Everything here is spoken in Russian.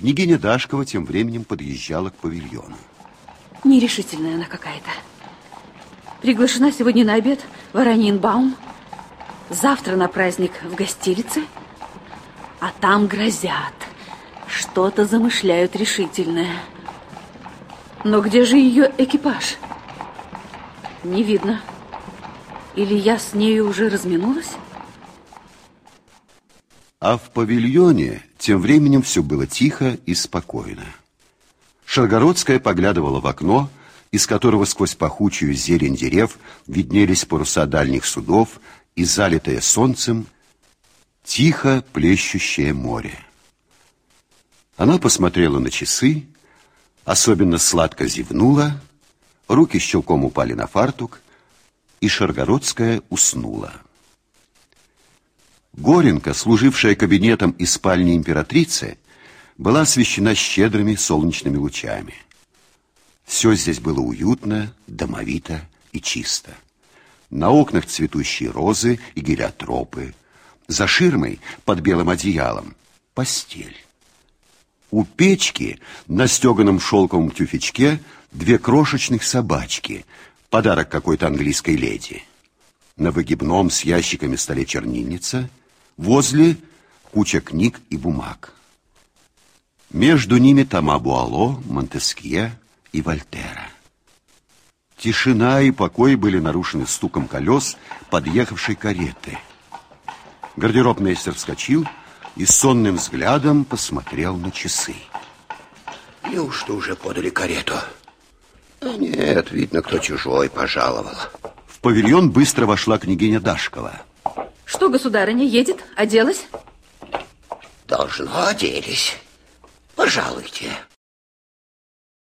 Княгиня Дашкова тем временем подъезжала к павильону. Нерешительная она какая-то. Приглашена сегодня на обед в Аранинбаум. Завтра на праздник в гостилице. А там грозят. Что-то замышляют решительное. Но где же ее экипаж? Не видно. Или я с нею уже разминулась? А в павильоне тем временем все было тихо и спокойно. Шаргородская поглядывала в окно, из которого сквозь пахучую зелень дерев виднелись паруса дальних судов и залитое солнцем тихо плещущее море. Она посмотрела на часы, особенно сладко зевнула, руки щелком упали на фартук, и Шаргородская уснула. Горенка, служившая кабинетом и спальней императрицы, была освещена щедрыми солнечными лучами. Все здесь было уютно, домовито и чисто. На окнах цветущие розы и гелиотропы. За ширмой, под белым одеялом, постель. У печки на стеганом шелковом тюфячке две крошечных собачки, подарок какой-то английской леди. На выгибном с ящиками столе чернильница – Возле куча книг и бумаг. Между ними тома Буало, Монтескье и Вольтера. Тишина и покой были нарушены стуком колес подъехавшей кареты. Гардеробмейстер вскочил и сонным взглядом посмотрел на часы. Неужто уже подали карету? Нет, видно, кто чужой пожаловал. В павильон быстро вошла княгиня Дашкова. Что, государыня, едет? Оделась? Должно оделись. Пожалуйте.